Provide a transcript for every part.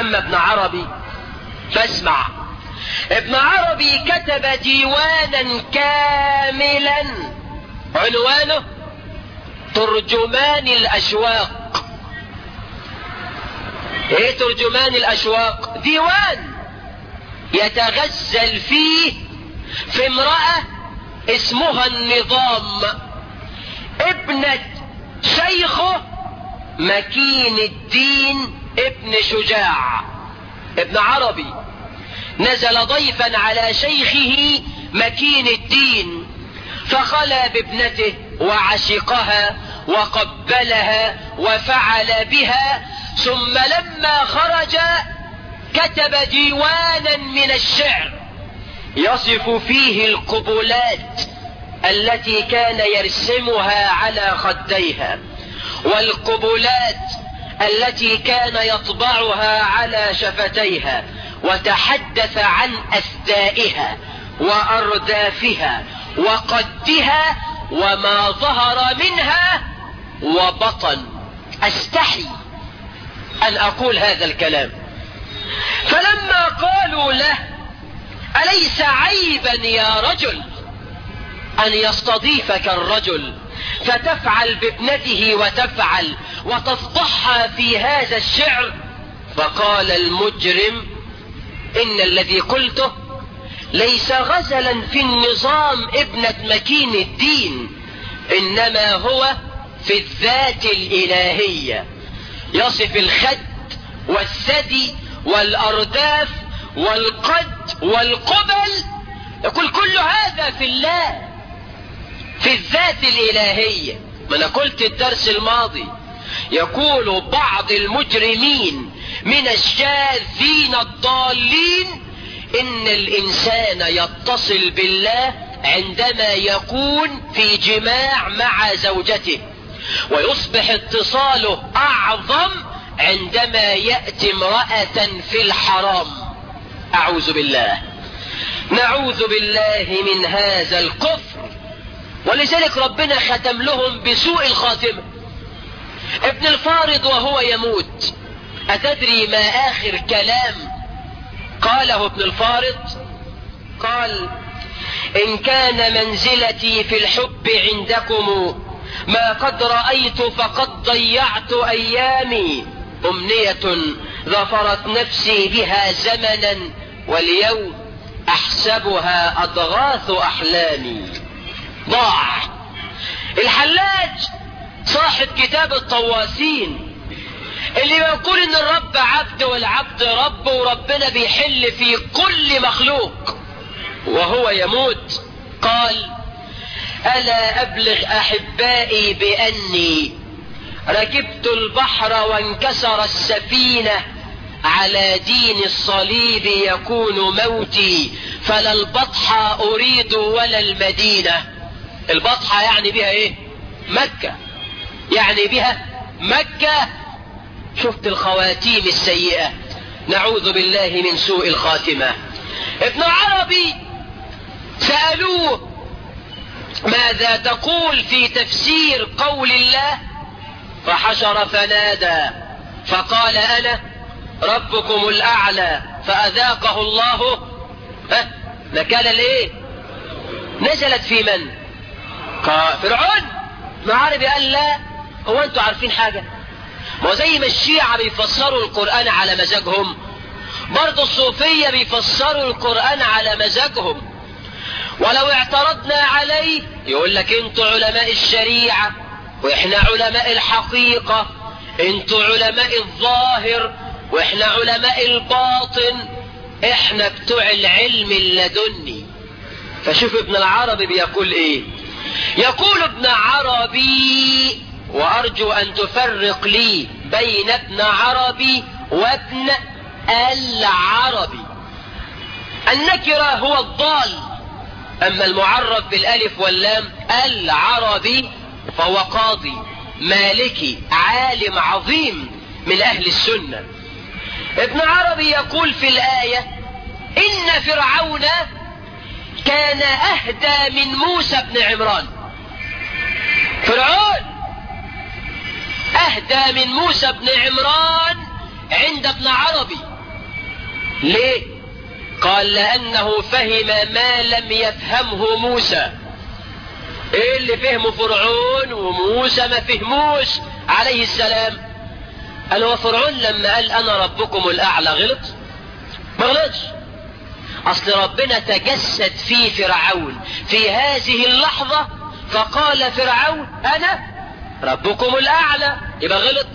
اما ابن عربي. فاسمع. ابن عربي كتب ديوانا كاملا. عنوانه ترجمان الأشواق. إيه ترجمان الأشواق؟ ديوان يتغزل فيه في امرأة اسمها النظام. ابنة شيخه مكين الدين ابن شجاع ابن عربي نزل ضيفا على شيخه مكين الدين فخلى بابنته وعشقها وقبلها وفعل بها ثم لما خرج كتب ديوانا من الشعر يصف فيه القبلات التي كان يرسمها على خديها والقبلات التي كان يطبعها على شفتيها وتحدث عن أسدائها وأردافها وقدها وما ظهر منها وبطن. أستحي أن أقول هذا الكلام. فلما قالوا له أليس عيبا يا رجل أن يستضيفك الرجل؟ فتفعل بابنته وتفعل وتفضحها في هذا الشعر فقال المجرم إن الذي قلته ليس غزلا في النظام ابنة مكين الدين إنما هو في الذات الإلهية. يصف الخد والثدي والأرداف والقد والقبل. يقول كل هذا في الله في الذات الإلهية. ما أنا قلت الدرس الماضي يقول بعض المجرمين من الشاذين الضالين إن الإنسان يتصل بالله عندما يكون في جماع مع زوجته ويصبح اتصاله أعظم عندما يأتي امرأة في الحرام. أعوذ بالله. نعوذ بالله من هذا الكفر ولذلك ربنا ختم لهم بسوء الخاتمة. ابن الفارض وهو يموت. أتدري ما آخر كلام قاله ابن الفارض؟ قال إن كان منزلتي في الحب عندكم ما قد رأيت فقد ضيعت أيامي. أمنية ظفرت نفسي بها زمنا واليوم أحسبها أضغاث أحلامي. ضاع. الحلاج صاحب كتاب الطواسين اللي بيقول إن الرب عبد والعبد رب وربنا بيحل في كل مخلوق وهو يموت. قال ألا أبلغ أحبائي بأني ركبت البحر وانكسر السفينة على دين الصليب يكون موتي فلا البطحة أريد ولا المدينة. البطحة يعني بها إيه؟ مكة. يعني بها مكة. شفت الخواتيم السيئة. نعوذ بالله من سوء الخاتمة. ابن عربي سألوه ماذا تقول في تفسير قول الله؟ فحشر فنادى فقال أنا ربكم الأعلى فأذاقه الله. ها نكال الايه نزلت في من؟ فرعون. ابن عربي قال لا. هو أنتوا عارفين حاجة؟ ما زي ما الشيعة بيفسروا القرآن على مزاجهم برضه الصوفية بيفسروا القرآن على مزاجهم. ولو اعترضنا عليه يقول لك أنتوا علماء الشريعة وإحنا علماء الحقيقة أنتوا علماء الظاهر وإحنا علماء الباطن. إحنا بتوع العلم اللدني. فشوف ابن العربي بيقول إيه؟ يقول ابن عربي وأرجو أن تفرق لي بين ابن عربي وابن العربي. النكرة هو الضال أما المعرف بالألف واللام العربي فهو قاضي مالكي عالم عظيم من أهل السنة. ابن عربي يقول في الآية إن فرعون كان أهدى من موسى بن عمران. فرعون أهدى من موسى بن عمران عند ابن عربي. ليه؟ قال لأنه فهم ما لم يفهمه موسى. إيه اللي فهمه فرعون وموسى ما فهموش؟ عليه السلام. قال هو فرعون لما قال أنا ربكم الأعلى غلط؟ ما غلطش. أصل ربنا تجسد في فرعون في هذه اللحظة فقال فرعون أنا ربكم الأعلى. يبقى غلط؟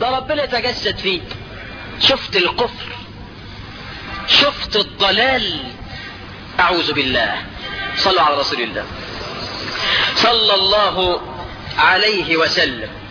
ده ربنا تجسد فيه. شفت الكفر؟ شفت الضلال؟ أعوذ بالله. صلوا على رسول الله. صلى الله عليه وسلم.